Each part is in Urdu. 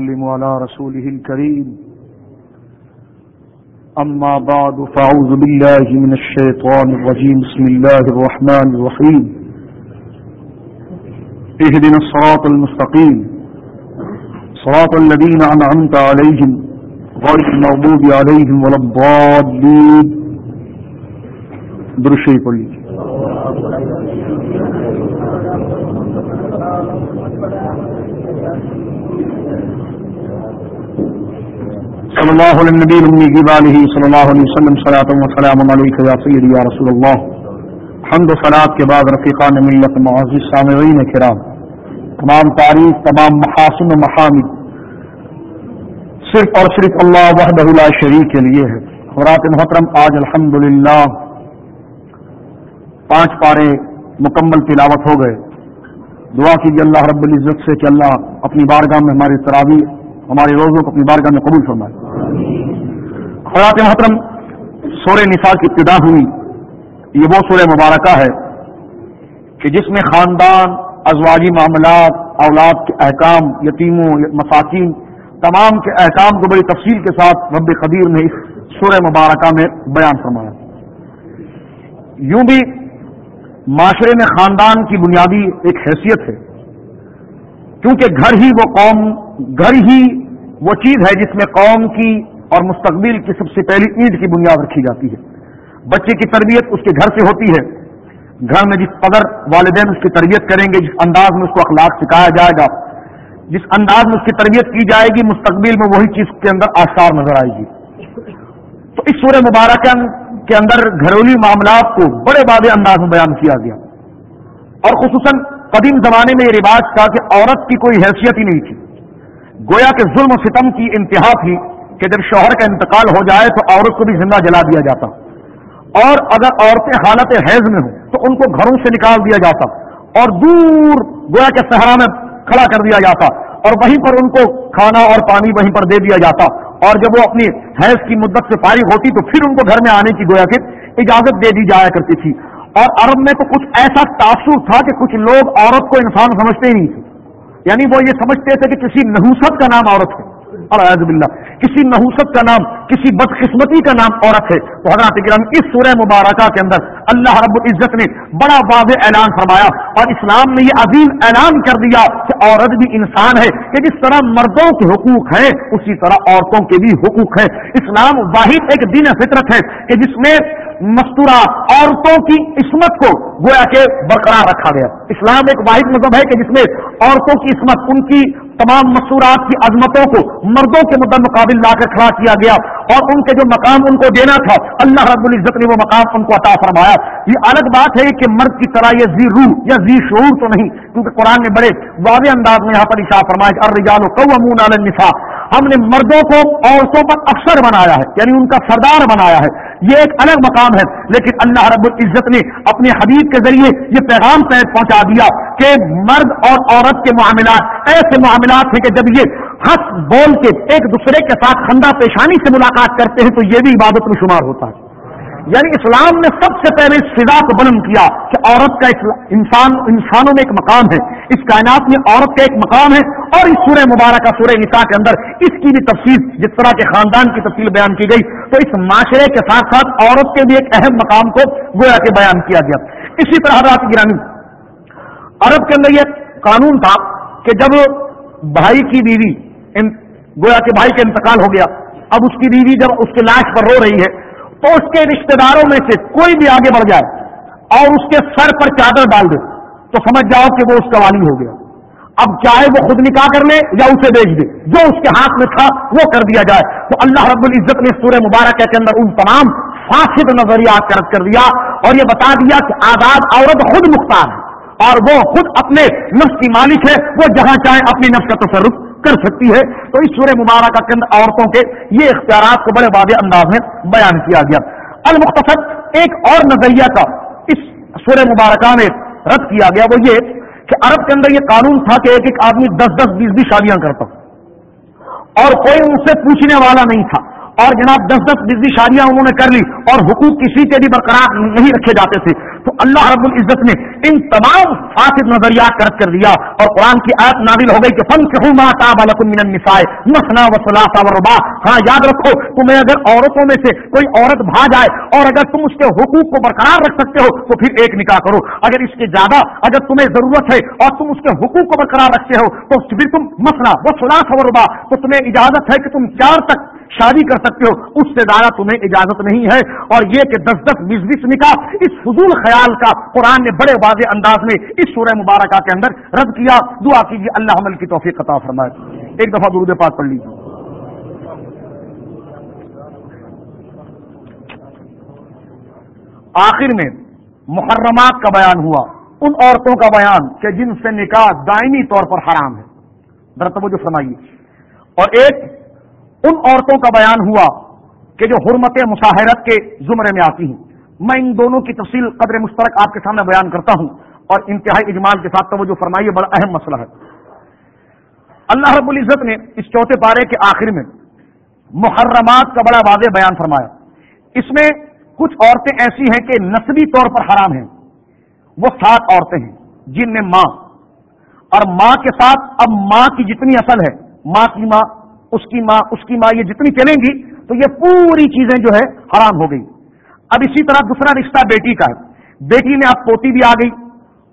وسلم على رسوله الكريم. أما بعد، فأعوذ بالله من الشيطان الرجيم. بسم الله الرحمن الرحيم. اهدنا الصراط المستقيم. صراط الذين أنعمت عليهم غير المغضوب عليهم ولا الضالين. درشي قولي صلی اللہ علیہ نبی امی کی بالہ صلی اللہ علیہ وسلم صلاۃ و سلام علیک یا سیدی یا رسول اللہ حمد و صلات کے بعد رفیقان ملت معزز سامعین کرام. تمام تاریخ تمام محاسن و محامد. صرف اور صرف اللہ وحدہ لا شریک کے لیے ہے. حضرات محترم، آج الحمدللہ پانچ پارے مکمل تلاوت ہو گئے. دعا کیجیے اللہ رب العزت سے کہ اللہ اپنی بارگاہ میں ہماری تراوی ہمارے روزوں کو اپنی بارگاہ میں قبول فرمائے. خرات محترم، سورہ نساء کی ابتدا ہوئی۔ یہ وہ سورہ مبارکہ ہے کہ جس میں خاندان، ازواجی معاملات، اولاد کے احکام، یتیموں، مساکین، تمام کے احکام کو بڑی تفصیل کے ساتھ رب قدیر نے اس سورہ مبارکہ میں بیان فرمایا۔ یوں بھی معاشرے میں خاندان کی بنیادی ایک حیثیت ہے۔ کیونکہ گھر ہی وہ قوم، گھر ہی وہ چیز ہے جس میں قوم کی اور مستقبل کی سب سے پہلی اینٹ کی بنیاد رکھی جاتی ہے۔ بچے کی تربیت اس کے گھر سے ہوتی ہے۔ گھر میں جس قدر والدین اس کی تربیت کریں گے، جس انداز میں اس کو اخلاق سکھایا جائے گا، جس انداز میں اس کی تربیت کی جائے گی، مستقبل میں وہی چیز کے اندر آثار نظر آئے گی۔ تو اس سورہ مبارکہ کے اندر گھریلو معاملات کو بڑے واضح انداز میں بیان کیا گیا۔ اور خصوصاً قدیم زمانے میں یہ رواج تھا کہ عورت کی کوئی حیثیت ہی نہیں تھی۔ گویا کہ ظلم و ستم کی انتہا تھی۔ کہ جب شوہر کا انتقال ہو جائے تو عورت کو بھی زندہ جلا دیا جاتا اور اگر عورتیں حالت حیض میں ہوں تو ان کو گھروں سے نکال دیا جاتا اور دور گویا کے صحرا میں کھڑا کر دیا جاتا اور وہیں پر ان کو کھانا اور پانی وہیں پر دے دیا جاتا اور جب وہ اپنی حیض کی مدت سے فارغ ہوتی تو پھر ان کو گھر میں آنے کی گویا کہ اجازت دے دی جایا کرتی تھی اور عرب میں تو کچھ ایسا تاثر تھا کہ کچھ لوگ عورت کو انسان سمجھتے ہی نہیں تھے۔ یعنی وہ یہ سمجھتے تھے کہ کسی نحوست کا نام عورت ہے۔ اور کسی نحوست کا نام، کسی بدقسمتی کا نام عورت ہے۔ تو حضرات گرام اس سورہ مبارکہ کے اندر اللہ رب العزت نے بڑا واضح اعلان فرمایا اور اسلام نے یہ عظیم اعلان کر دیا کہ عورت بھی انسان ہے، کہ جس طرح مردوں کے حقوق ہیں، اسی طرح عورتوں کے بھی حقوق ہیں۔ اسلام واحد ایک دین فطرت ہے کہ جس میں مستورہ عورتوں کی عصمت کو گویا کے برقرار رکھا گیا۔ اسلام ایک واحد مذہب ہے کہ جس میں عورتوں کی عصمت، ان کی تمام مستورات کی عظمتوں کو مردوں کے مدد مقابل لا کر کھڑا کیا گیا اور ان کے جو مقام ان کو دینا تھا، اللہ رب العزت نے وہ مقام ان کو عطا فرمایا۔ یہ الگ بات ہے کہ مرد کی طرح یہ زی روح یا زی شعور تو نہیں، کیونکہ قرآن نے بڑے واضح انداز میں یہاں پر اشاع فرمایا ارجالو قومون علی النساء۔ ہم نے مردوں کو عورتوں پر افسر بنایا ہے یعنی ان کا سردار بنایا ہے۔ یہ ایک الگ مقام ہے۔ لیکن اللہ رب العزت نے اپنے حبیب کے ذریعے یہ پیغام پیٹ پہنچا دیا کہ مرد اور عورت کے معاملات ایسے معاملات ہیں کہ جب یہ ہنس بول کے ایک دوسرے کے ساتھ خندہ پیشانی سے ملاقات کرتے ہیں تو یہ بھی عبادت میں شمار ہوتا ہے۔ یعنی اسلام نے سب سے پہلے اس فضا کو بلند کیا کہ عورت کا انسان انسانوں میں ایک مقام ہے۔ اس کائنات میں عورت کا ایک مقام ہے اور اس سورہ مبارکہ، سورہ نساء کے اندر اس کی بھی تفصیل جس طرح کے خاندان کی تفصیل بیان کی گئی، تو اس معاشرے کے ساتھ ساتھ عورت کے بھی ایک اہم مقام کو گویا کے بیان کیا گیا۔ اسی طرح رات گرانی عرب کے اندر یہ قانون تھا کہ جب بھائی کی بیوی گویا کے بھائی کا انتقال ہو گیا، اب اس کی بیوی جب اس کی لاش پر رو رہی ہے تو اس کے رشتہ داروں میں سے کوئی بھی آگے بڑھ جائے اور اس کے سر پر چادر ڈال دے، تو سمجھ جاؤ کہ وہ اس کا والی ہو گیا۔ اب چاہے وہ خود نکاح کر لے یا اسے بیچ دے، جو اس کے ہاتھ میں تھا وہ کر دیا جائے۔ تو اللہ رب العزت نے سورہ مبارک کے اندر ان تمام فاسد نظریات کرد کر دیا اور یہ بتا دیا کہ آزاد عورت خود مختار ہے اور وہ خود اپنے نفس کی مالک ہے، وہ جہاں چاہے اپنی نفس کا تصرف کر سکتی ہے۔ تو اس سورہ مبارکہ کے اندر عورتوں کے یہ اختیارات کو بڑے واضح انداز میں بیان کیا گیا۔ المختصر ایک اور نظریہ کا اس سورہ مبارکہ میں رد کیا گیا۔ وہ یہ کہ عرب کے اندر یہ قانون تھا کہ ایک ایک آدمی دس دس بیس بیس شادیاں کرتا اور کوئی ان سے پوچھنے والا نہیں تھا۔ اور جناب دس دس بیس شادیاں انہوں نے کر لی۔ اور حقوق کسی کے بھی برقرار نہیں رکھے جاتے تھے۔ تو اللہ رب العزت نے ان تمام فاسد نظریات کرد کر دیا اور قرآن کی آیت نادل ہو گئی کہ فن کہ مسنا و ربا ہاں یاد رکھو، تمہیں اگر عورتوں میں سے کوئی عورت بھا جائے اور اگر تم اس کے حقوق کو برقرار رکھ سکتے ہو تو پھر ایک نکاح کرو۔ اگر اس کے زیادہ اگر تمہیں ضرورت ہے اور تم اس کے حقوق کو برقرار رکھتے ہو تو پھر تم مسنا وہ سلاح ربا تو تمہیں اجازت ہے کہ تم چار تک شادی کر سکتے ہو، اس سے زیادہ تمہیں اجازت نہیں ہے۔ اور یہ کہ دس دس بیس بیس نکاح اس فضول خیال کا قرآن نے بڑے واضح انداز میں اس سورہ مبارکہ کے اندر رد کیا۔ دعا کیجیے، اللہ عمل کی توفیق عطا فرمائے۔ ایک دفعہ درود پاک پڑھ لیجیے آخر میں محرمات کا بیان ہوا۔ ان عورتوں کا بیان کہ جن سے نکاح دائمی طور پر حرام ہے۔ درتب جو فرمائیے۔ اور ایک ان عورتوں کا بیان ہوا کہ جو حرمت مشاہرت کے زمرے میں آتی ہیں۔ میں ان دونوں کی تفصیل قدر مشترک آپ کے سامنے بیان کرتا ہوں اور انتہائی اجمال کے ساتھ توجہ فرمائیے، بڑا اہم مسئلہ ہے۔ اللہ رب العزت نے اس چوتھے پارے کے آخر میں محرمات کا بڑا واضح بیان فرمایا۔ اس میں کچھ عورتیں ایسی ہیں کہ نسبی طور پر حرام ہیں۔ وہ سات عورتیں ہیں، جن میں ماں۔ اور ماں کے ساتھ اب ماں کی جتنی اصل ہے، ماں کی ماں اس کی ماں اس کی ماں یہ جتنی چلیں گی تو یہ پوری چیزیں جو ہے حرام ہو گئی۔ اب اسی طرح دوسرا رشتہ بیٹی کا ہے۔ بیٹی میں اب پوتی بھی آ گئی،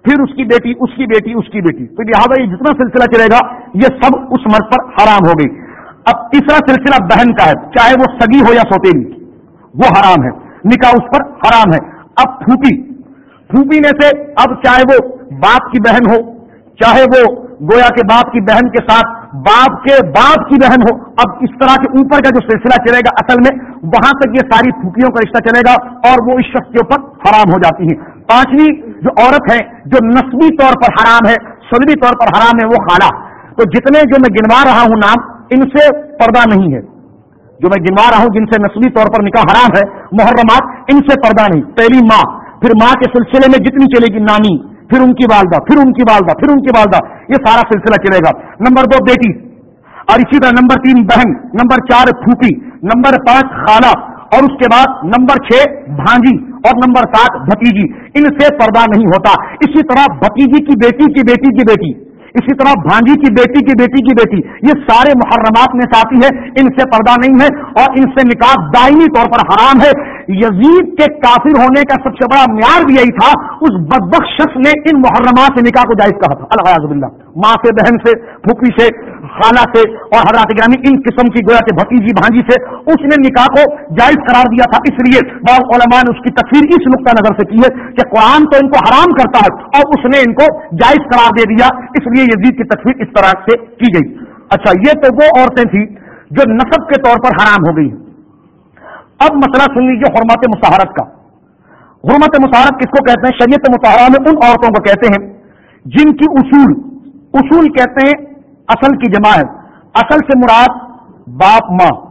پھر اس کی بیٹی، اس کی بیٹی، اس کی بیٹی۔ تو لہٰذا یہ جتنا سلسلہ چلے گا، یہ سب اس مرد پر حرام ہو گئی۔ اب تیسرا سلسلہ بہن کا ہے، چاہے وہ سگی ہو یا سوتےلی وہ حرام ہے۔ نکاح اس پر حرام ہے۔ اب پھوپھی پھوپھی میں سے اب چاہے وہ باپ کی بہن ہو، چاہے وہ گویا کے باپ کی بہن کے ساتھ باپ کے باپ کی بہن ہو، اب اس طرح کے اوپر کا جو سلسلہ چلے گا اصل میں، وہاں تک یہ ساری پھوپھیوں کا رشتہ چلے گا اور وہ اس شخص کے اوپر حرام ہو جاتی ہیں۔ پانچویں جو عورت ہے، جو نسبی طور پر حرام ہے، سلبی طور پر حرام ہے، وہ خالہ۔ تو جتنے جو میں گنوا رہا ہوں نام، ان سے پردہ نہیں ہے۔ جو میں گنوا رہا ہوں جن سے نسبی طور پر نکاح حرام ہے، محرمات، ان سے پردہ نہیں۔ پہلی ماں، پھر ماں کے سلسلے میں جتنی چلے گی نانی پھر ان کی والدہ، پھر ان کی والدہ، پھر ان کی والدہ، یہ سارا سلسلہ چلے گا۔ نمبر دو بیٹی، اور اسی طرح نمبر تین بہن، نمبر چار پھوپھی، نمبر پانچ خالہ، اور اس کے بعد نمبر چھ بھانجی، اور نمبر سات بھتیجی۔ ان سے پردہ نہیں ہوتا۔ اسی طرح بھتیجی کی بیٹی کی بیٹی کی بیٹی۔ اسی طرح بھانجی کی بیٹی کی بیٹی کی بیٹی۔ یہ سارے محرمات میں ساتھی ہے۔ ان سے پردہ نہیں ہے اور ان سے نکاح دائمی طور پر حرام ہے۔ یزید کے کافر ہونے کا سب سے بڑا معیار بھی یہی تھا، اس بدبخ شخص نے ان محرمات سے نکاح کو جائز کہا تھا۔ الحاظ اللہ ماں سے، بہن سے، پھوپھی سے، خالہ سے اور حضرات گرامی ان قسم کی گویا کے بھتیجی، بھانجی سے اس نے نکاح کو جائز قرار دیا تھا۔ اس لیے بعض علماء نے اس کی تصویر اس نقطہ نظر سے کی ہے کہ قرآن تو ان کو حرام کرتا ہے اور اس نے ان کو جائز قرار دے دیا۔ اس لیے یزید کی تصویر اس طرح سے کی گئی۔ اچھا یہ تو وہ عورتیں تھیں جو نصب کے طور پر حرام ہو گئی اب مسئلہ سن لیجیے حرمت مساحرت کا۔ حرمت مساحرت کس کو کہتے ہیں؟ شریعت مطالعہ میں ان عورتوں کو کہتے ہیں جن کی اصول اصول کہتے ہیں اصل کی جماعت اصل سے مراد باپ ماں،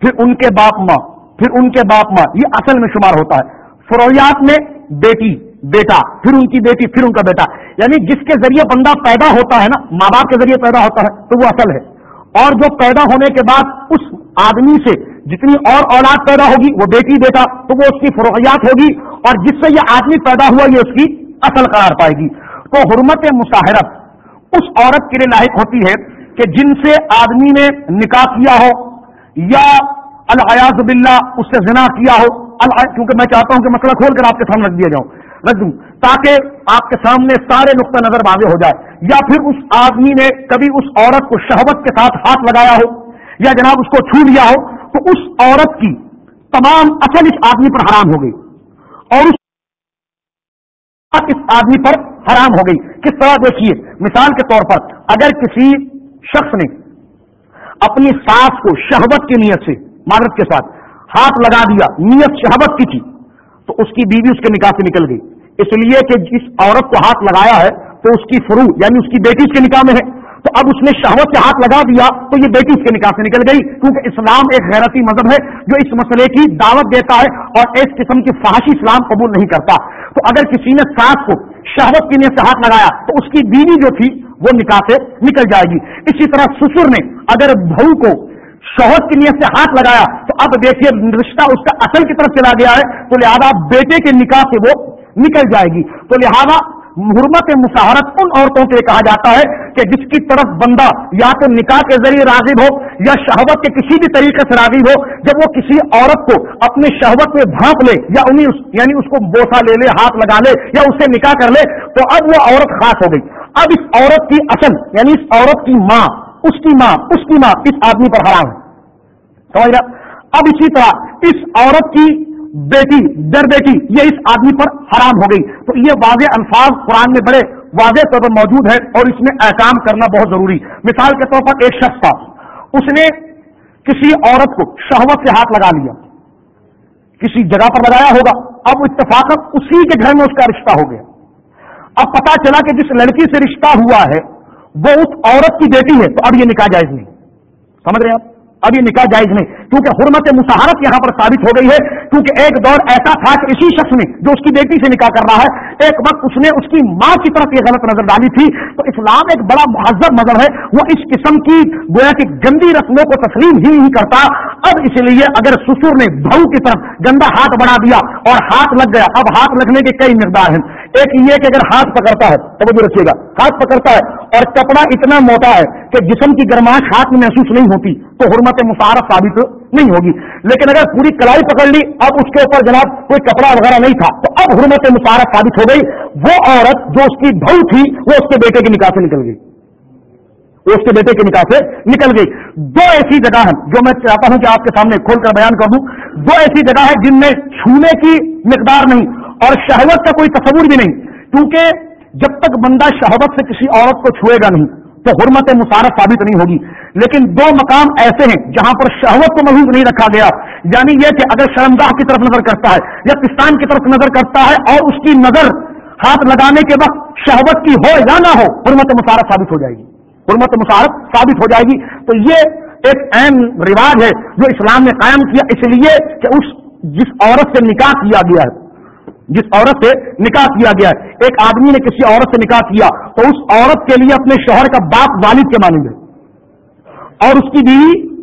پھر ان کے باپ ماں، پھر ان کے باپ ماں، یہ اصل میں شمار ہوتا ہے۔ فرویات میں بیٹی، بیٹا، پھر ان کی بیٹی، پھر ان کا بیٹا۔ یعنی جس کے ذریعے بندہ پیدا ہوتا ہے نا، ماں باپ کے ذریعے پیدا ہوتا ہے، تو وہ اصل ہے۔ اور جو پیدا ہونے کے بعد اس آدمی سے جتنی اور اولاد پیدا ہوگی، وہ بیٹی، بیٹا، تو وہ اس کی فروغیات ہوگی اور جس سے یہ آدمی پیدا ہوا، یہ اس کی اصل قرار پائے گی۔ تو حرمت مشاہرت اس عورت کے لیے لاحق ہوتی ہے کہ جن سے آدمی نے نکاح کیا ہو یا الحیاز باللہ اس سے زنا کیا ہو۔ کیونکہ میں چاہتا ہوں کہ مسئلہ کھول کر آپ کے سامنے رکھ دیا جاؤں۔ رکھ دوں۔ تاکہ آپ کے سامنے سارے نقطہ نظر واضح ہو جائے۔ یا پھر اس آدمی نے کبھی اس عورت کو شہوت کے ساتھ ہاتھ لگایا ہو یا جناب اس کو چھو لیا ہو۔ تو اس عورت کی تمام اصل اس آدمی پر حرام ہو گئی اور اس اس آدمی پر حرام ہو گئی۔ کس طرح دیکھیے، مثال کے طور پر اگر کسی شخص نے اپنی سانس کو شہبت کی نیت سے مارت کے ساتھ ہاتھ لگا دیا، نیت شہبت کی تھی، تو اس کی بیوی اس کے نکاح سے نکل گئی۔ اس لیے کہ جس عورت کو ہاتھ لگایا ہے، تو اس کی فرو یعنی اس کی بیٹی اس کے نکاح میں ہے۔ تو اب اس نے شہوت سے ہاتھ لگا دیا تو یہ بیٹی اس کے نکاح سے نکل گئی کیونکہ اسلام ایک غیرتی مذہب ہے جو اس مسئلے کی دعوت دیتا ہے اور اس قسم کی فحاشی اسلام قبول نہیں کرتا۔ تو اگر کسی نے سانس کو شہوت کی نیت سے ہاتھ لگایا تو اس کی بیوی جو تھی وہ نکاح سے نکل جائے گی۔ اسی طرح سسر نے اگر بہو کو شہوت کی نیت سے ہاتھ لگایا تو اب دیکھیے رشتہ اس کا اصل کی طرف چلا گیا ہے تو لہٰذا بیٹے کے نکاح سے وہ نکل جائے گی۔ تو لہذا حرمت مساحرت ان عورتوں کے کہا جاتا ہے کہ جس کی طرف بندہ یا تو نکاح کے ذریعے راغب ہو یا شہوت کے کسی بھی طریقے سے راغب ہو، جب وہ کسی عورت کو اپنے شہوت میں بھانپ لے یا انہیں یعنی اس کو بوسا لے لے، ہاتھ لگا لے یا اس سے نکاح کر لے، تو اب وہ عورت خاص ہو گئی۔ اب اس عورت کی اصل یعنی اس عورت کی ماں، اس کی ماں، اس کی ماں اس آدمی پر حرام ہے۔ سمجھ رہا اب اسی طرح اس عورت کی بیٹی، در بیٹی، یہ اس آدمی پر حرام ہو گئی۔ تو یہ واضح الفاظ قرآن میں بڑے واضح طور پر موجود ہے اور اس میں احکام کرنا بہت ضروری۔ مثال کے طور پر ایک شخص تھا۔ اس نے کسی عورت کو شہوت سے ہاتھ لگا لیا۔ کسی جگہ پر لگایا ہوگا۔ اب اتفاق اسی کے گھر میں اس کا رشتہ ہو گیا۔ اب پتا چلا کہ جس لڑکی سے رشتہ ہوا ہے، وہ اس عورت کی بیٹی ہے۔ تو اب یہ نکاح جائز نہیں۔ سمجھ رہے ہیں آپ؟ اب یہ نکاح جائز نہیں۔ کیونکہ حرمت مساحرت یہاں پر ثابت ہو گئی ہے۔ کیونکہ ایک دور ایسا تھا کہ اسی شخص نے جو اس کی بیٹی سے نکاح کر رہا ہے، ایک وقت اس نے اس کی ماں کی طرف یہ غلط نظر ڈالی تھی۔ تو اسلام ایک بڑا مہذب مذہب ہے۔ وہ اس قسم کی گویا کی گندی رسموں کو تسلیم ہی نہیں کرتا۔ اب اس لیے اگر سسر نے بہو کی طرف گندا ہاتھ بڑھا دیا اور ہاتھ لگ گیا، اب ہاتھ لگنے کے کئی مقدار ہیں۔ ایک یہ کہ اگر ہاتھ پکڑتا ہے تو وہ رکھیے گا، ہاتھ پکڑتا ہے اور کپڑا اتنا موٹا ہے کہ جسم کی گرماش ہاتھ میں محسوس نہیں ہوتی، تو حرمت مسارف ثابت نہیں ہوگی۔ لیکن اگر پوری کلائی پکڑ لی، اب اس کے اوپر جناب کوئی کپڑا وغیرہ نہیں تھا، تو اب حرمت مسارف ثابت ہو گئی۔ وہ عورت جو اس کی بہو تھی، وہ اس کے بیٹے کی نکاح سے نکل گئی۔ وہ اس کے بیٹے کی نکاح سے نکل گئی۔ دو ایسی جگہ ہیں، جو میں چاہتا ہوں کہ آپ کے سامنے کھول کر بیان کر دوں۔ دو ایسی جگہ ہے جن میں چھونے کی مقدار نہیں اور شہوت کا کوئی تصور بھی نہیں، کیونکہ جب تک بندہ شہوت سے کسی عورت کو چھوئے گا نہیں، تو حرمت مسارت ثابت نہیں ہوگی۔ لیکن دو مقام ایسے ہیں جہاں پر شہوت کو محبوب نہیں رکھا گیا یعنی یہ کہ اگر شرمگاہ کی طرف نظر کرتا ہے یا پستان کی طرف نظر کرتا ہے اور اس کی نظر ہاتھ لگانے کے وقت شہوت کی ہو یا نہ ہو، حرمت مسارت ثابت ہو جائے گی۔ حرمت مسارت ثابت ہو جائے گی۔ تو یہ ایک اہم رواج ہے جو اسلام نے قائم کیا، اس لیے کہ اس جس عورت سے نکاح کیا گیا ہے جس عورت سے نکاح کیا گیا ہے۔ ایک آدمی نے کسی عورت سے نکاح کیا تو اس عورت کے لیے اپنے شوہر کا باپ والد کے مانیں گے اور اس کی بیوی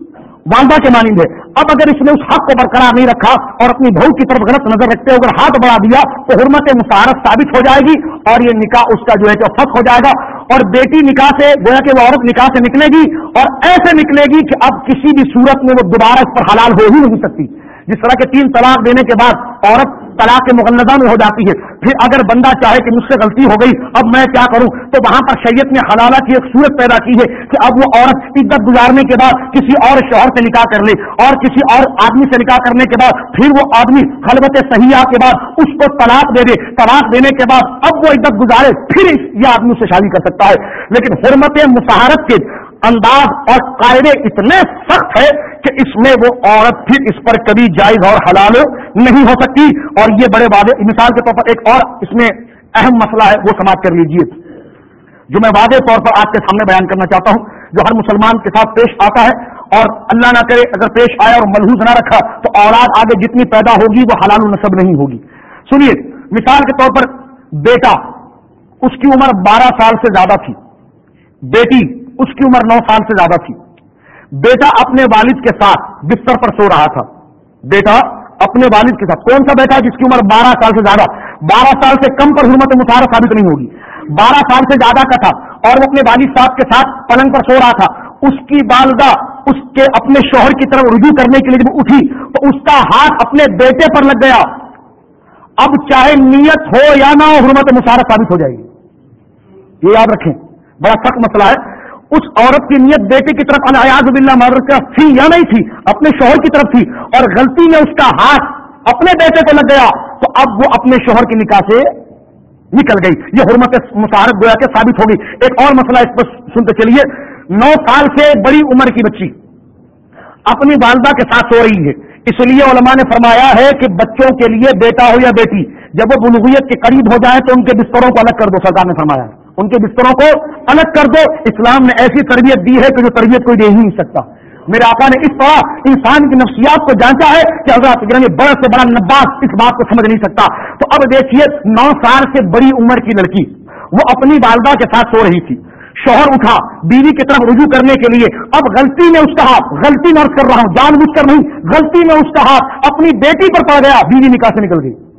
والدہ کے مانند ہے۔ اب اگر اس نے اس حق کو برقرار نہیں رکھا اور اپنی بہو کی طرف غلط نظر رکھتے اگر ہاتھ بڑھا دیا تو حرمت مسارت ثابت ہو جائے گی اور یہ نکاح اس کا جو ہے کہ فخ ہو جائے گا۔ اور بیٹی نکاح سے گویا کہ وہ عورت نکاح سے نکلے گی اور ایسے نکلے گی کہ اب کسی بھی صورت میں وہ دوبارہ اس پر حلال ہو ہی نہیں سکتی۔ جس طرح کے تین طلاق دینے کے بعد عورت طلاق مغلزہ میں ہو جاتی ہے۔ پھر اگر بندہ چاہے کہ مجھ سے غلطی ہو گئی، اب میں کیا کروں؟ تو وہاں پر شریعت نے حلالہ کی ایک صورت پیدا کی ہے کہ اب وہ عورت عزت گزارنے کے بعد کسی اور شوہر سے نکاح کر لے اور کسی اور آدمی سے نکاح کرنے کے بعد پھر وہ آدمی خلبت صحیحہ کے بعد اس کو طلاق دے دے۔ طلاق دینے کے بعد اب وہ عزت گزارے، پھر یہ آدمی سے شادی کر سکتا ہے۔ لیکن حرمت مساحرت کے انداز اور قاعدے اتنے سخت ہے کہ اس میں وہ عورت پھر اس پر کبھی جائز اور حلال نہیں ہو سکتی۔ اور یہ بڑے واضح مثال کے طور پر ایک اور اس میں اہم مسئلہ ہے، وہ سماعت کر لیجیے جو میں واضح طور پر آپ کے سامنے بیان کرنا چاہتا ہوں، جو ہر مسلمان کے ساتھ پیش آتا ہے، اور اللہ نہ کرے اگر پیش آیا اور ملحوظ نہ رکھا، تو اولاد آگے جتنی پیدا ہوگی، وہ حلال نصب نہیں ہوگی۔ سنیے، مثال کے طور پر بیٹا اس کی عمر بارہ سال سے زیادہ تھی۔ بیٹی اس کی عمر نو سال سے زیادہ تھی۔ بیٹا اپنے والد کے ساتھ بستر پر سو رہا تھا۔ بیٹا اپنے والد کے ساتھ۔ کون سا بیٹا جس کی عمر بارہ سال سے زیادہ بارہ سال سے کم پر حرمت مشاہرہ ثابت نہیں ہوگی۔ بارہ سال سے زیادہ کا تھا اور وہ اپنے والد صاحب کے ساتھ پلنگ پر سو رہا تھا۔ اس کی والدہ اس کے اپنے شوہر کی طرف رجوع کرنے کے لیے جب اٹھی تو اس کا ہاتھ اپنے بیٹے پر لگ گیا۔ اب چاہے نیت ہو یا نہ ہو، حرمت مشاہرہ ثابت ہو جائے گی۔ یہ یاد رکھیں۔ بڑا سخت مسئلہ ہے۔ اس عورت کی نیت بیٹے کی طرف الیاز بلّہ مادر کا تھی یا نہیں تھی، اپنے شوہر کی طرف تھی اور غلطی میں اس کا ہاتھ اپنے بیٹے کو لگ گیا، تو اب وہ اپنے شوہر کی نکاح سے نکل گئی۔ یہ حرمت مسارت گویا کے ثابت ہوگی۔ ایک اور مسئلہ اس پر سنتے چلیے۔ نو سال سے بڑی عمر کی بچی۔ اپنی والدہ کے ساتھ سو رہی ہے۔ اس لیے علماء نے فرمایا ہے کہ بچوں کے لیے بیٹا ہو یا بیٹی، جب وہ بلوغیت کے قریب ہو جائے تو ان کے بستروں کو الگ کر دو سرکار نے فرمایا ہے۔ ان کے بستروں کو الگ کر دو۔ اسلام نے ایسی تربیت دی ہے کہ جو تربیت کوئی دے ہی نہیں سکتا۔ میرے آقا نے اس طرح انسان کی نفسیات کو جانچا ہے کہ حضرت بڑا سے بڑا نباس اس بات کو سمجھ نہیں سکتا۔ تو اب دیکھیے نو سال سے بڑی عمر کی لڑکی، وہ اپنی والدہ کے ساتھ سو رہی تھی۔ شوہر اٹھا بیوی کی طرف رجوع کرنے کے لیے۔ اب غلطی میں اس کا ہاتھ، غلطی میں کر رہا ہوں، جان بوجھ کر نہیں، غلطی میں اس کا ہاتھ اپنی بیٹی پر پڑ گیا، بیوی نکاح سے نکل گئی۔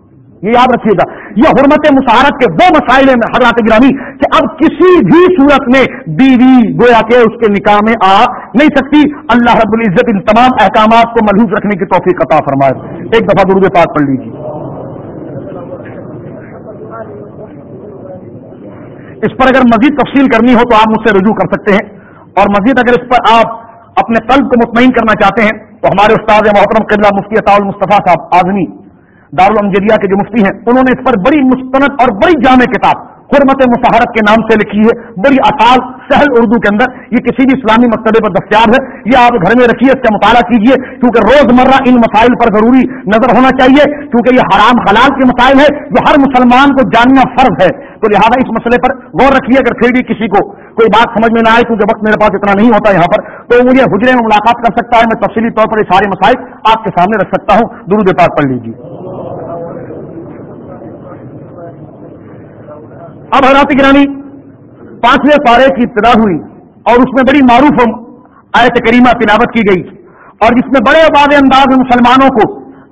یہ یاد رکھیے گا، یہ حرمت مسارت کے وہ مسائل ہیں حضرات گرامی کہ اب کسی بھی صورت میں بیوی گویا کے اس کے نکاح میں آ نہیں سکتی۔ اللہ رب العزت ان تمام احکامات کو ملحوظ رکھنے کی توفیق عطا فرمائے۔ ایک دفعہ درود پاک پڑھ لیجیے اس پر اگر مزید تفصیل کرنی ہو تو آپ مجھ سے رجوع کر سکتے ہیں۔ اور مزید اگر اس پر آپ اپنے قلب کو مطمئن کرنا چاہتے ہیں تو ہمارے استاد محترم قلعہ مفتی عطا المصطفیٰ صاحب آزمی دارالمجدیہ کے جو مفتی ہیں، انہوں نے اس پر بڑی مستند اور بڑی جامع کتاب حرمت مسحرت کے نام سے لکھی ہے۔ بڑی آسان سہل اردو کے اندر یہ کسی بھی اسلامی مکتبے پر دستیاب ہے۔ یہ آپ گھر میں رکھیے، اس کا مطالعہ کیجیے کیونکہ روز مرہ ان مسائل پر ضروری نظر ہونا چاہیے، کیونکہ یہ حرام حلال کے مسائل ہے جو ہر مسلمان کو جاننا فرض ہے۔ تو لہٰذا اس مسئلے پر غور رکھیے اگر پھر بھی کسی کو کوئی بات سمجھ میں نہ آئے، کیونکہ وقت میرے پاس اتنا نہیں ہوتا یہاں پر۔ تو مجھے حجرے میں ملاقات کر سکتا ہے۔ میں تفصیلی طور پر یہ سارے مسائل آپ کے سامنے رکھ سکتا ہوں۔ درود پاک پڑھ لیجیے اب حضرات گرانی پانچویں پارے کی ابتدا ہوئی اور اس میں بڑی معروف آیت کریمہ تلاوت کی گئی اور جس میں بڑے واضح انداز میں مسلمانوں کو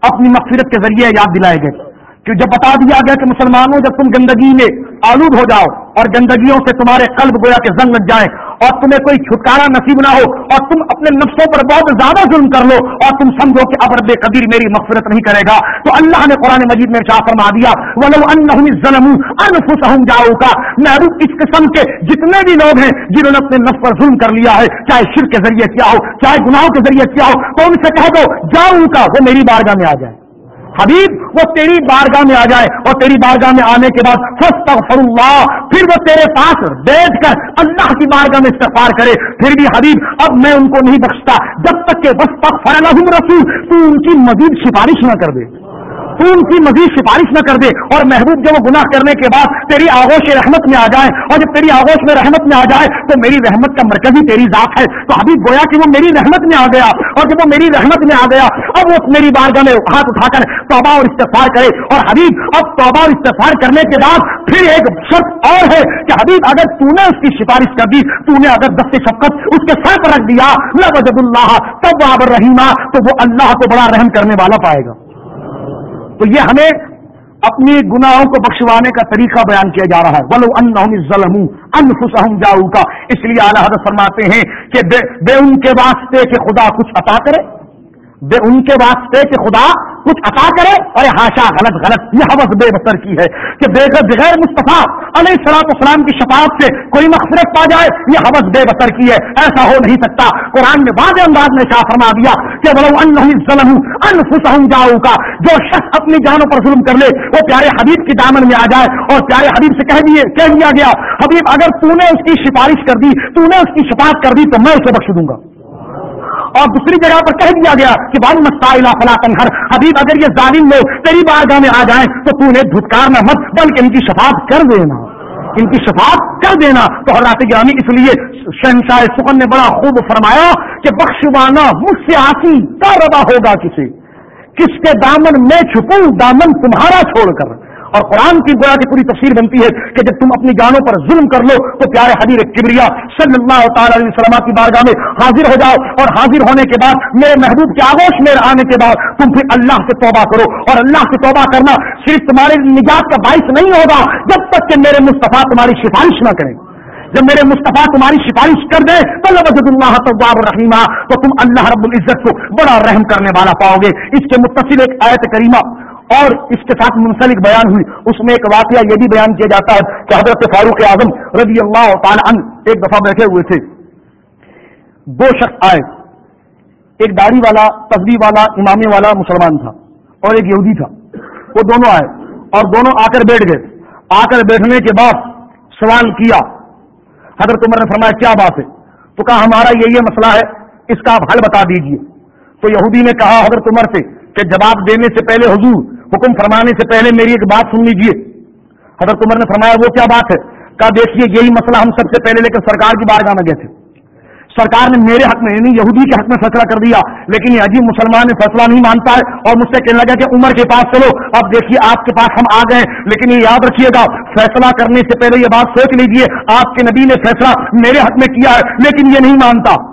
اپنی مغفرت کے ذریعے یاد دلائے گئے۔ کہ جب بتا دیا گیا کہ مسلمانوں جب تم گندگی میں آلود ہو جاؤ اور گندگیوں سے تمہارے قلب گویا کے زنگ لگ جائیں اور تمہیں کوئی چھٹکارا نصیب نہ ہو اور تم اپنے نفسوں پر بہت زیادہ ظلم کر لو اور تم سمجھو کہ اب رب قدیر میری مغفرت نہیں کرے گا، تو اللہ نے قرآن مجید میں شاہ فرما دیا ظلم جاؤ کا محبوب اس قسم کے جتنے بھی لوگ ہیں جنہوں نے اپنے نفس پر ظلم کر لیا ہے، چاہے شر کے ذریعے کیا ہو، چاہے گناہوں کے ذریعے کیا ہو، تو ان سے کہہ دو جاؤں کا وہ میری بارگاہ میں آ جائے حبیب، وہ تیری بارگاہ میں آ جائے اور تیری بارگاہ میں آنے کے بعد اللہ پھر وہ تیرے پاس بیٹھ کر اللہ کی بارگاہ میں استفار کرے۔ پھر بھی حبیب، اب میں ان کو نہیں بخشتا، جب تک کہ بس تک فرحم رسول، تو ان کی مزید سفارش نہ کر دے۔ تو ان کی مزید سفارش نہ کر دے اور محبوب جب وہ گناہ کرنے کے بعد تیری آغوش رحمت میں آ جائے اور جب تیری آغوش میں رحمت میں آ جائے تو میری رحمت کا مرکز ہی تیری ذات ہے تو ابھی گویا کہ وہ میری رحمت میں آ گیا اور جب وہ میری رحمت میں آ گیا اب وہ میری بارگاہ میں ہاتھ اٹھا کر توبہ اور استفار کرے اور حبیب، اب توبہ اور استفار کرنے کے بعد پھر ایک شرط اور ہے کہ حبیب، اگر تو نے اس کی سفارش کر دی، تو نے اگر دست شفقت اس کے سر پر رکھ دیا اللہ تب بابر رحیمہ تو وہ اللہ کو بڑا رحم کرنے والا پائے گا۔ تو یہ ہمیں اپنی گناہوں کو بخشوانے کا طریقہ بیان کیا جا رہا ہے۔ بلو ان ظلم ان جاؤ کا اس لیے اعلیٰ حضرت فرماتے ہیں کہ بے, بے ان کے واسطے کہ خدا کچھ عطا کرے۔ بے ان کے واسطے کہ خدا کچھ عطا کرے۔ اور ہاشا غلط غلط۔ یہ حوث بے بسر کی ہے کہ بے بغیر مصطفیٰ علیہ السلام اسلام کی شفاعت سے کوئی مغفرت پا جائے، یہ حوث بے بسر کی ہے۔ ایسا ہو نہیں سکتا۔ قرآن میں واضح انداز میں شاہ فرما دیا کہ بولو ان ظلم ان خوشم جاؤ کا جو شخص اپنی جانوں پر ظلم کر لے، وہ پیارے حبیب کی دامن میں آ جائے اور پیارے حبیب سے کہہ دیے کہہ دیا گیا، حبیب، اگر تو نے اس کی سفارش کر دی، تو نے اس کی شفاعت کر دی، تو میں اسے بخش دوں گا۔ اور دوسری جگہ پر کہہ دیا گیا کہ بال مسائل فلا تنہر حبیب، اگر یہ ظالم لوگ تیری بارگاہ میں آ جائیں تو تو نے دھتکارنا مت، بلکہ ان کی شفاعت کر دینا۔ ان کی شفاعت کر دینا۔ تو حضرات گرامی اس لیے شہنشاہ سخن نے بڑا خوب فرمایا کہ بخشوانا مجھ سے آسی کا ربا ہوگا کسی۔ کس کے دامن میں چھپوں، دامن تمہارا چھوڑ کر۔ اور قرآن کی گویا کی پوری تفسیر بنتی ہے کہ جب تم اپنی جانوں پر ظلم کر لو تو پیارے حدیر کبریا صلی اللہ تعالی علیہ وسلم کی بارگاہ میں حاضر ہو جاؤ اور حاضر ہونے کے بعد میرے محبوب کے آگوش میں آنے کے بعد تم پھر اللہ سے توبہ کرو اور اللہ سے توبہ کرنا صرف تمہارے نجات کا باعث نہیں ہوگا جب تک کہ میرے مصطفیٰ تمہاری سفارش نہ کریں۔ جب میرے مصطفیٰ تمہاری سفارش کر دے تو لبد اللہ طباب الرحیمہ تو تم اللہ رب العزت کو بڑا رحم کرنے والا پاؤ گے۔ اس کے متصل ایک آیت کریمہ اور اس کے ساتھ منسلک بیان ہوئی۔ اس میں ایک واقعہ یہ بھی بیان کیا جاتا ہے کہ حضرت فاروق اعظم رضی اللہ تعالی عنہ ایک دفعہ بیٹھے ہوئے تھے۔ دو شخص آئے۔ ایک داڑھی والا تصویر والا امامی والا مسلمان تھا اور ایک یہودی تھا۔ وہ دونوں آئے اور دونوں آ کر بیٹھ گئے۔ آ کر بیٹھنے کے بعد سوال کیا۔ حضرت عمر نے فرمایا، کیا بات ہے؟ تو کہا، ہمارا یہ یہ مسئلہ ہے، اس کا آپ حل بتا دیجیے۔ تو یہودی نے کہا، حضرت عمر سے کہ جواب دینے سے پہلے حضور حکم فرمانے سے پہلے میری ایک بات سن لیجیے حضرت عمر نے فرمایا، وہ کیا بات ہے؟ کہا، دیکھیے، یہی مسئلہ ہم سب سے پہلے لے کر سرکار کی بارگاہ میں گئے تھے۔ سرکار نے میرے حق میں یعنی یہودی کے حق میں فیصلہ کر دیا، لیکن یہ عجیب مسلمان نے فیصلہ نہیں مانتا ہے اور مجھ سے کہنے لگا کہ عمر کے پاس چلو۔ اب دیکھیے، آپ کے پاس ہم آ گئے لیکن یہ یاد رکھیے گا، فیصلہ کرنے سے پہلے یہ بات سوچ لیجیے آپ کے نبی نے فیصلہ میرے حق میں کیا ہے، لیکن یہ نہیں مانتا۔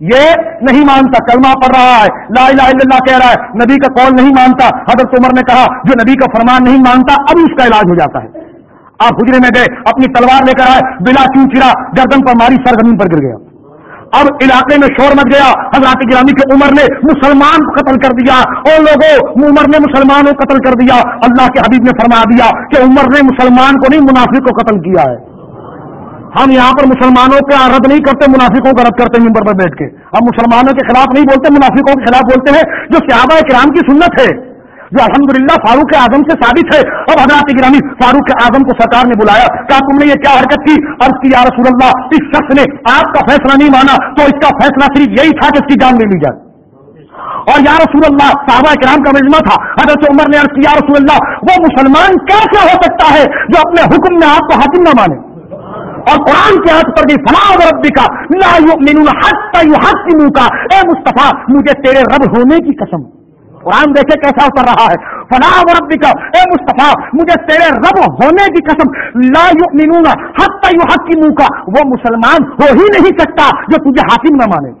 یہ نہیں مانتا، کلمہ پڑھ رہا ہے، لا الہ الا اللہ کہہ رہا ہے، نبی کا قول نہیں مانتا۔ حضرت عمر نے کہا، جو نبی کا فرمان نہیں مانتا، اب اس کا علاج ہو جاتا ہے۔ آپ حجرے میں گئے، اپنی تلوار لے کر آئے، بلا چون چرا گردن پر ماری سر زمین پر گر گیا۔ اب علاقے میں شور مچ گیا حضرات گرامی کی عمر نے مسلمان کو قتل کر دیا۔ اور لوگوں عمر نے مسلمانوں کو قتل کر دیا۔ اللہ کے حبیب نے فرما دیا کہ عمر نے مسلمان کو نہیں، منافق کو قتل کیا ہے۔ ہم یہاں پر مسلمانوں کے رد نہیں کرتے، منافقوں کا رد کرتے ممبر پر بیٹھ کے۔ ہم مسلمانوں کے خلاف نہیں بولتے، منافقوں کے خلاف بولتے ہیں، جو صحابہ کرام کی سنت ہے، جو الحمدللہ فاروق اعظم سے ثابت ہے۔ اب حضرات گرامی فاروق اعظم کو سرکار نے بلایا۔ کہا تم نے یہ کیا حرکت کی؟ عرض کی، یا رسول اللہ، اس شخص نے آپ کا فیصلہ نہیں مانا، تو اس کا فیصلہ صرف یہی تھا کہ اس کی جان لے لی جائے۔ اور یا رسول اللہ، صحابہ کرام کا مجمع تھا۔ حضرت عمر نے عرض کی، یا رسول اللہ، وہ مسلمان کیسے ہو سکتا ہے جو اپنے حکم میں آپ کو حاکم نہ مانے؟ اور قرآن کے ہاتھ پر بھی فلاح ربی کا، لا یؤمنون حتی منہ کا اے مصطفیٰ، مجھے تیرے رب ہونے کی قسم۔ قرآن دیکھے کیسا اتر رہا ہے۔ فلاح ربی کا۔ اے مصطفیٰ، مجھے تیرے رب ہونے کی قسم۔ لا یؤمنون حتی منہ کا وہ مسلمان ہو ہی نہیں سکتا جو تجھے حاکم نہ مانے۔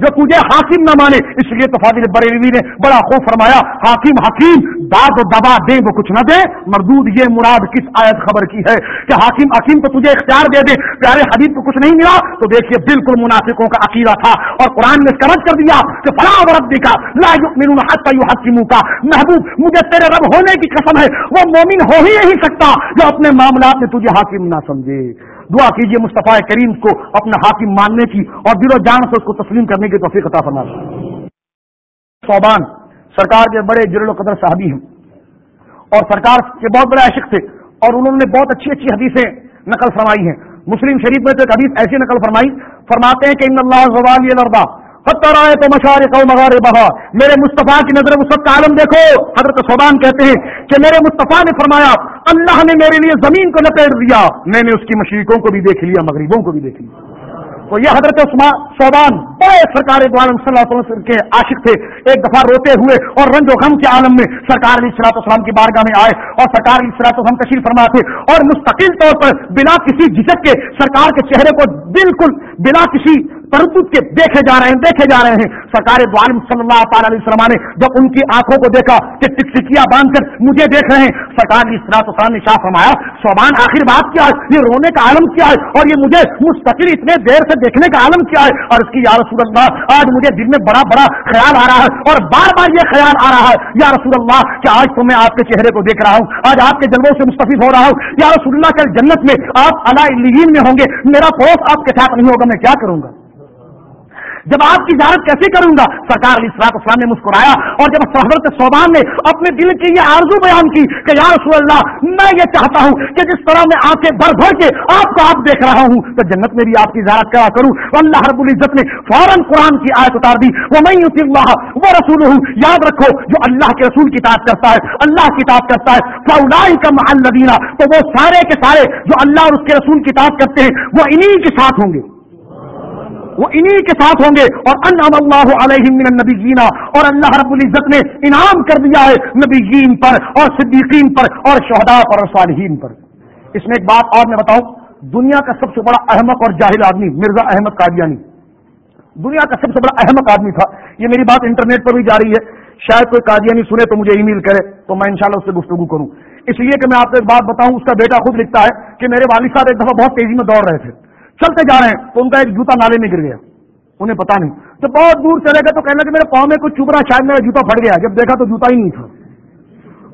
جو تجھے حاکم نہ مانے۔ اس لیے تو فاضل بریلوی نے بڑا خوب فرمایا، حاکم، حکیم، داد و دبا دے وہ کچھ نہ دے مردود، یہ مراد کس آیت خبر کی ہے کہ حاکم، حکیم تو تجھے اختیار دے دے پیارے حبیب کو کچھ نہیں ملا۔ تو دیکھیے، بالکل منافقوں کا عقیدہ تھا۔ اور قرآن نے کرد کر دیا کہ فلاح ربی کا لا یؤمنون حتی یحکموا کا محبوب، مجھے تیرے رب ہونے کی قسم ہے۔ وہ مومن ہو ہی نہیں سکتا جو اپنے معاملات میں تجھے حاکم نہ سمجھے۔ دعا کیجیے مصطفیٰ کریم کو اپنا حاکم ماننے کی اور دل و جان سے اس کو تسلیم کرنے کی توفیق عطا فرما صوبان، سرکار کے بڑے جرل و قدر صحابی ہیں۔ اور سرکار کے بہت بڑے عشق تھے اور انہوں نے بہت اچھی اچھی حدیثیں نقل فرمائی ہیں۔ مسلم شریف میں تو ایک حدیث ایسی نقل فرمائی، فرماتے ہیں کہ ان اللہ ستر آئے تو مشارے کو مغارے بہا میرے مصطفیٰ کی نظر وسط کا عالم دیکھو۔ حضرت صوبان کہتے ہیں کہ میرے مصطفیٰ نے فرمایا، اللہ نے میرے لیے زمین کو لپیٹ دیا۔ میں نے اس کی مشرقوں کو بھی دیکھ لیا، مغربوں کو بھی دیکھ لیا۔ تو یہ حضرت عثمان صوبان بڑے سرکار عالم صلی اللہ علیہ وسلم کے عاشق تھے، ایک دفعہ روتے ہوئے اور رنج و غم کے عالم میں سرکار علی صلاح السلام کی بارگاہ میں آئے اور سرکار علی صلاح السلام تشریف فرما تھے اور مستقل طور پر بنا کسی جھجک کے سرکار کے چہرے کو بالکل بنا کسی تردد کے دیکھے جا رہے ہیں، دیکھے جا رہے ہیں۔ سرکار عالم صلی اللہ تعالی علیہ وسلم نے جب ان کی آنکھوں کو دیکھا کہ ٹک ٹکیا باندھ کر مجھے دیکھ رہے ہیں، سرکار علی صلاح السلام نے شاہ فرمایا، صوبان آخر بات کیا ہے؟ یہ رونے کا عالم کیا ہے؟ اور یہ مجھے مستقل اتنے دیر سے سے دیکھنے کا عالم کیا ہے؟ اور اس کی یا رسول اللہ، آج مجھے دل میں بڑا بڑا خیال آ رہا ہے اور بار بار یہ خیال آ رہا ہے، یا رسول اللہ کہ آج تو میں آپ کے چہرے کو دیکھ رہا ہوں؟ آج آپ کے جلووں سے مستفید ہو رہا ہوں؟ یا رسول اللہ کل جنت میں آپ اللہ میں ہوں گے؟ میرا پڑوس آپ کے ساتھ نہیں ہوگا، میں کیا کروں گا؟ جب آپ کی اجازت کیسے کروں گا؟ سرکار علی سلاط اسلام نے مسکرایا اور جب حضرت صوبان نے اپنے دل کی یہ آرزو بیان کی کہ یا رسول اللہ، میں یہ چاہتا ہوں کہ جس طرح میں آنکھیں بھر بھر کے آپ کو آپ دیکھ رہا ہوں، تو جنت میں بھی آپ کی اجازت کرا کروں؟ اللہ رب العزت نے فوراً قرآن کی آیت اتار دی۔ وہ میں اللہ وہ رسول ہوں یاد رکھو، جو اللہ کے رسول کی تعداد کرتا ہے، اللہ کی تعداد کرتا ہے۔ فلائی کا محل تو وہ سارے کے سارے جو اللہ اور اس کے رسول کی تعداد کرتے ہیں، وہ انہیں کے ساتھ ہوں گے۔ وہ انہی کے ساتھ ہوں گے اور انعم اللہ علیہ من النبیین اور اللہ رب العزت نے انعام کر دیا ہے نبیین پر اور صدیقین پر اور شہداء پر اور صالحین پر۔ اس میں ایک بات اور میں بتاؤں، دنیا کا سب سے بڑا احمق اور جاہل آدمی مرزا احمد قادیانی۔ دنیا کا سب سے بڑا احمد آدمی تھا۔ یہ میری بات انٹرنیٹ پر بھی جاری ہے۔ شاید کوئی قادیانی سنے تو مجھے ای میل کرے، تو میں انشاءاللہ اس سے گفتگو کروں۔ اس لیے کہ میں آپ کو ایک بات بتاؤں، اس کا بیٹا خود لکھتا ہے کہ میرے والد صاحب ایک دفعہ بہت تیزی میں دوڑ رہے تھے۔ چلتے جا رہے ہیں۔ تو ان کا ایک جوتا نالے میں گر گیا۔ انہیں پتا نہیں۔ تو بہت دور چلے گئے تو کہنے لگے، میرے پاؤں میں کچھ چپ رہا شاید میرا جوتا پھٹ گیا۔ جب دیکھا تو جوتا ہی نہیں تھا۔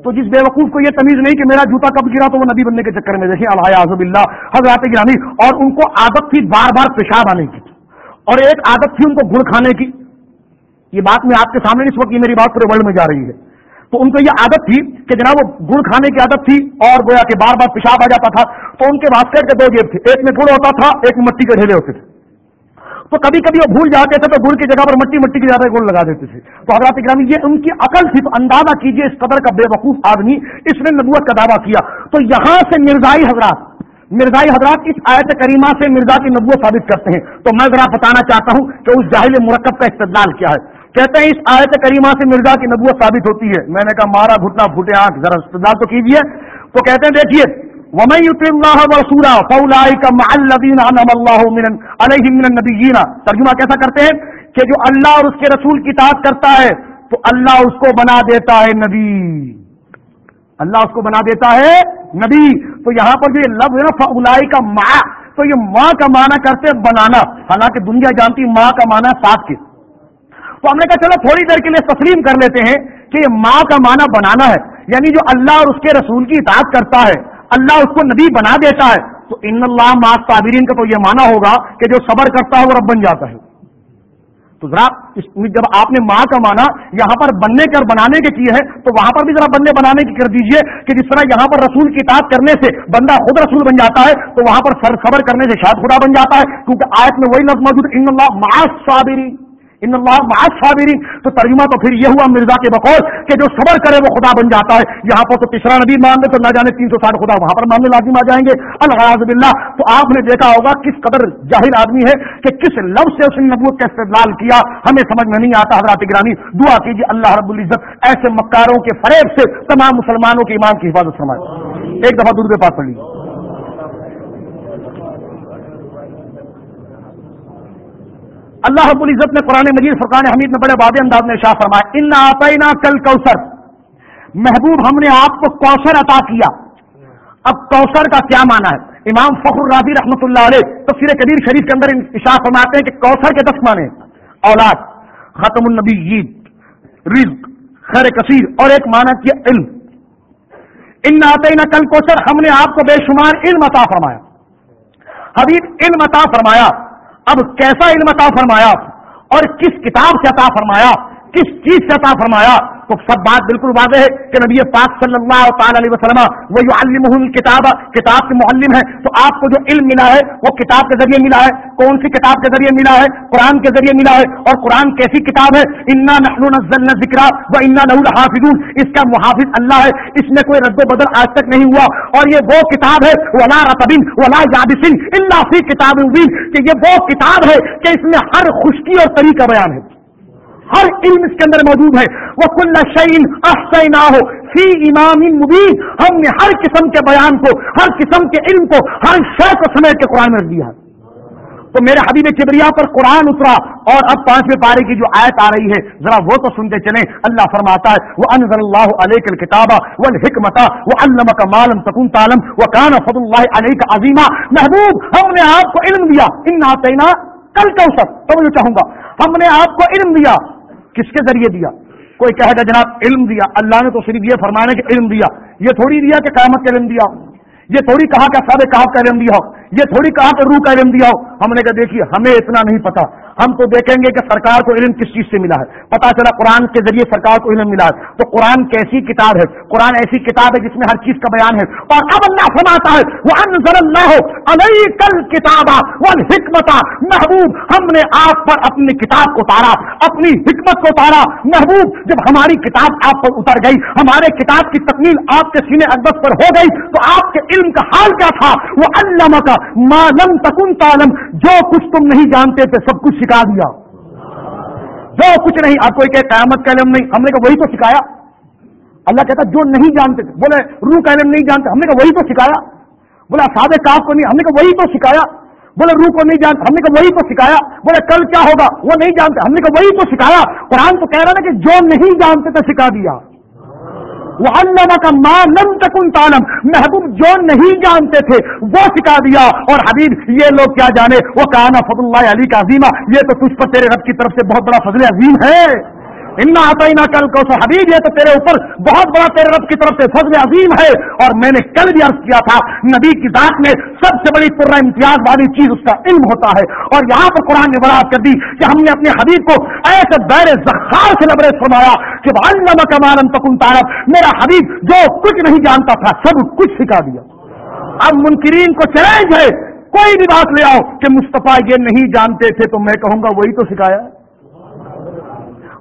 تو جس بے وقوف کو یہ تمیز نہیں کہ میرا جوتا کب گرا تو وہ نبی بننے کے چکر میں دیکھیں۔ اللہ آزب اللہ حضرات گرامی۔ اور ان کو عادت تھی بار بار پیشاب آنے کی۔ اور ایک عادت تھی ان کو گڑ کھانے کی۔ یہ بات میں آپ کے سامنے اس وقت یہ میری بات پورے ورلڈ میں جا رہی ہے۔ تو ان کو یہ عادت تھی کہ جناب وہ گڑ کھانے کی عادت تھی اور گویا کہ بار بار پیشاب آ جاتا تھا، تو ان کے واسطے کے دو جیب تھے۔ ایک میں گڑ ہوتا تھا، ایک میں مٹی کے ڈھیلے ہوتے تھے۔ تو کبھی کبھی وہ بھول جاتے تھے تو گڑ کی جگہ پر مٹی مٹی کی جگہ گڑ لگا دیتے تھے۔ تو حضرات گرامی یہ ان کی عقل تھی، تو اندازہ کیجیے اس قدر کا بے وقوف آدمی اس نے نبوت کا دعویٰ کیا۔ تو یہاں سے مرزائی حضرات مرزائی حضرات اس آیت کریمہ سے مرزا کی نبوت ثابت کرتے ہیں۔ تو میں ذرا بتانا چاہتا ہوں کہ اس جاہل مرکب کا استدلال کیا ہے۔ کہتے ہیں اس آیت کریمہ سے مرزا کی نبوت ثابت ہوتی ہے۔ میں نے کہا، مارا گھٹنا پھوٹے آنکھ، ذرا استدلال تو کیجیے تو کہتے ہیں، دیکھیے ومئی اللہ رسولہ فولائی کا الدین علیہ ترجمہ کیسا کرتے ہیں؟ کہ جو اللہ اور اس کے رسول کی تعداد کرتا ہے، تو اللہ اس کو بنا دیتا ہے نبی۔ اللہ اس کو بنا دیتا ہے نبی۔ تو یہاں پر جو یہ لفظ ہے نا فولائی کا ماں تو یہ ماں کا معنی کرتے بنانا۔ حالانکہ دنیا جانتی ماں کا معنی ساتھ کے۔ تو ہم نے کہا چلو تھوڑی دیر کے لیے تسلیم کر لیتے ہیں کہ یہ ماں کا معنی بنانا ہے یعنی جو اللہ اور اس کے رسول کی اطاعت کرتا ہے، اللہ اس کو نبی بنا دیتا ہے، تو ان اللہ ماں صابرین کا تو یہ مانا ہوگا کہ جو صبر کرتا ہے وہ رب بن جاتا ہے۔ تو ذرا جب آپ نے ماں کا مانا یہاں پر بننے کے اور بنانے کے کیے ہیں، تو وہاں پر بھی ذرا بننے بنانے کی کر دیجیے کہ جس طرح یہاں پر رسول کی اطاعت کرنے سے بندہ خود رسول بن جاتا ہے، تو وہاں پر سر صبر کرنے سے شاید خدا بن جاتا ہے، کیونکہ آیت میں وہی لفظ موجود ان اللہ ماں صابرین ان اللہ معاذ صابرین۔ تو ترجمہ تو پھر یہ ہوا مرزا کے بقول کہ جو صبر کرے وہ خدا بن جاتا ہے۔ یہاں پر تو تیسرا نبی مان لے تو نہ جانے تین سو ساٹھ خدا، وہاں پر ماننے لازم آ جائیں گے۔ الحاظ بلّہ تو آپ نے دیکھا ہوگا کس قدر جاہل آدمی ہے کہ کس لفظ سے اس نے نبوت کا استدلال کیا۔ ہمیں سمجھ میں نہیں آتا، حضرات گرانی دعا کیجیے اللہ رب العزت ایسے مکاروں کے فریب سے تمام مسلمانوں کے ایمان کی حفاظت فرمائے۔ ایک دفعہ دور کے پاس پڑھ لیجیے اللہ رب العزت نے قرآن مجید، فرقان حمید میں بڑے وعدے انداز میں شاہ فرمایا ان آپینا کل کوثر محبوب، ہم نے آپ کو کوثر عطا کیا۔ اب کوثر کا کیا مانا ہے؟ امام فخر راضی رحمۃ اللہ علیہ تفسیر کبیر شریف کے اندر اشاع فرماتے ہیں کہ کوثر کے دس مانے اولاد ختم النبی رزق، خیر کثیر، اور ایک مانا کیا، علم۔ ان آپینا کل کوثر ہم نے آپ کو بے شمار علم عطا فرمایا۔ حبیب، علم عطا فرمایا۔ اب کیسا علم عطا فرمایا اور کس کتاب سے عطا فرمایا کس چیز سے عطا فرمایا؟ تو سب بات بالکل واضح ہے کہ نبی پاک صلی اللہ تعالی علیہ وسلم وہ جو علم کتاب کتاب کے معلم ہے تو آپ کو جو علم ملا ہے، وہ کتاب کے ذریعے ملا ہے، کون سی کتاب کے ذریعے ملا ہے؟ قرآن کے ذریعے ملا ہے، اور قرآن کیسی کتاب ہے؟ انا نحن ذکر و انا نحل حافظ اس کا محافظ اللہ ہے، اس میں کوئی رد و بدل آج تک نہیں ہوا۔ اور یہ وہ کتاب ہے، ولا رتبن ولا یادسن اللہ فی کتاب کہ یہ وہ کتاب ہے کہ اس میں ہر خشکی اور طریقہ بیان ہے۔ ہر علم اس کے اندر موجود ہے. وہ کل شعین نہ ہو فی امام مبین ہم نے ہر قسم کے بیان کو، ہر قسم کے علم کو، ہر شے کو سمیٹ کے قرآن میں دیا. تو میرے حبیب چبریا پر قرآن اترا اور اب پانچویں پارے کی جو آیت آ رہی ہے، ذرا وہ تو سنتے چلیں. اللہ فرماتا ہے وہ انضر اللہ علیہ کتابہ وہ حکمتا وہ علم کا مالم سکون تالم وہ کان فض اللہ علیہ کا عظیمہ محبوب، ہم نے آپ کو علم دیا. ان نہ کل کا سب تو میں چاہوں گا، ہم نے آپ کو علم دیا. کس کے ذریعے دیا؟ کوئی کہے گا جناب علم دیا۔ اللہ نے تو صرف یہ فرمانے کہ علم دیا۔ یہ تھوڑی دیا کہ قیامت کا علم دیا۔ یہ تھوڑی کہا کہ سارے کہا کا علم دیا۔ ہو یہ تھوڑی کہا کہ روح کا علم دیا۔ ہو ہم نے کہا دیکھیے، ہمیں اتنا نہیں پتا۔ ہم تو دیکھیں گے کہ سرکار کو علم کس چیز سے ملا ہے۔ پتا چلا قرآن کے ذریعے سرکار کو علم ملا ہے۔ تو قرآن کیسی کتاب ہے؟ قرآن ایسی کتاب ہے جس میں ہر چیز کا بیان ہے۔ اور اب اللہ سناتا ہے وہ انضر اللہ علیہ کل کتابہ حکمت محبوب، ہم نے آپ پر اپنی کتاب کو اتارا اپنی حکمت کو اتارا محبوب، جب ہماری کتاب آپ پر اتر گئی، ہمارے کتاب کی تکمیل آپ کے سینے اقدس پر ہو گئی، تو آپ کے علم کا حال کیا تھا؟ وہ علامہ کا مالم تکن تعلم۔ جو کچھ تم نہیں جانتے تھے، سب کچھ سکھا دیا۔ جو کچھ نہیں آپ کوئی کہ قیامت کا علم نہیں۔ ہم نے کہا وہی تو سکھایا۔ اللہ کہتا جو نہیں جانتے تھے بولے، روح کا علم نہیں جانتے۔ ہم نے کہا وہی تو سکھایا۔ بولا سادے کاف کو نہیں، ہم نے کہا وہی تو سکھایا۔ بولے، روح کو نہیں جانتے، ہم نے کہا وہی تو سکھایا۔ بولے، کل کیا ہوگا؟ وہ نہیں جانتے، ہم نے کہا وہی تو سکھایا۔ قرآن تو کہہ رہا نا کہ جو نہیں جانتے تھے سکھا دیا۔ وہ علامہ کا ماں لم تکن تالم محبوب جو نہیں جانتے تھے، وہ سکھا دیا۔ اور حبیب، یہ لوگ کیا جانے؟ وہ کہنا فضل اللہ علی کا عظیمہ۔ یہ تو تجھ پر تیرے رب کی طرف سے بہت بڑا فضل عظیم ہے۔ آتا کل کو حبیب یہ تو تیرے اوپر بہت بڑا تیرے رب کی طرف سے فضل عظیم ہے۔ اور میں نے کل بھی عرض کیا تھا، نبی کی ذات میں سب سے بڑی پورا امتیاز والی چیز اس کا علم ہوتا ہے۔ اور یہاں پر قرآن نے برات کر دی کہ ہم نے اپنے حبیب کو ایسے بیر زخار سے لبریز فرمایا کہ علامہ کا تکن تارب میرا حبیب جو کچھ نہیں جانتا تھا، سب کچھ سکھا دیا۔ اب منکرین کو چیلنج ہے، کوئی بھی بات لے آؤ کہ مصطفیٰ یہ نہیں جانتے تھے تو میں کہوں گا وہی تو سکھایا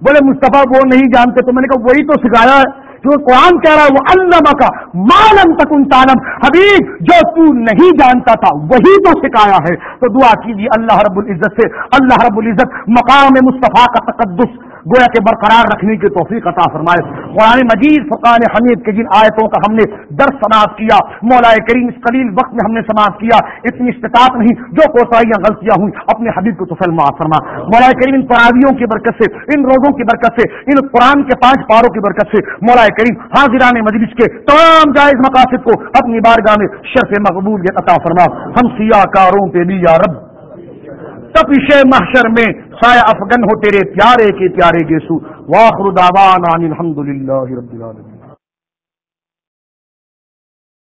بولے مصطفیٰ وہ نہیں جانتے تو میں نے کہا وہی تو سکھایا ہے۔ جو قرآن کہہ رہا ہے، وہ علامہ کا مالم تکن تالم حبیب، جو تو نہیں جانتا تھا، وہی تو سکھایا ہے. تو دعا کیجیے اللہ رب العزت سے، اللہ رب العزت مقام مصطفیٰ کا تقدس گویا کے برقرار رکھنے کی توفیق عطا فرمائے. قرآن مجید فقان حمید کے جن آیتوں کا ہم نے درس سماعت کیا، مولا کریم اس قلیل وقت میں ہم نے سماعت کیا، اتنی استطاعت نہیں، جو کوتاہیاں غلطیاں ہوئی اپنے حبیب کو تفل معاف فرما. مولا کریم ان تراویوں کی برکت سے، ان روزوں کی برکت سے، ان قرآن کے پانچ پاروں کی برکت سے، مولا کریم، حاضران مجلس کے تمام جائز مقاصد کو اپنی بارگاہ میں شرف مقبول عطا فرما۔ ہم سیاہ کاروں پہ بھی، یا رب، تپش محشر میں سایہ افغن ہو تیرے پیارے کے پیارے گیسو واخر دعوانا الحمد للہ رب العالمین۔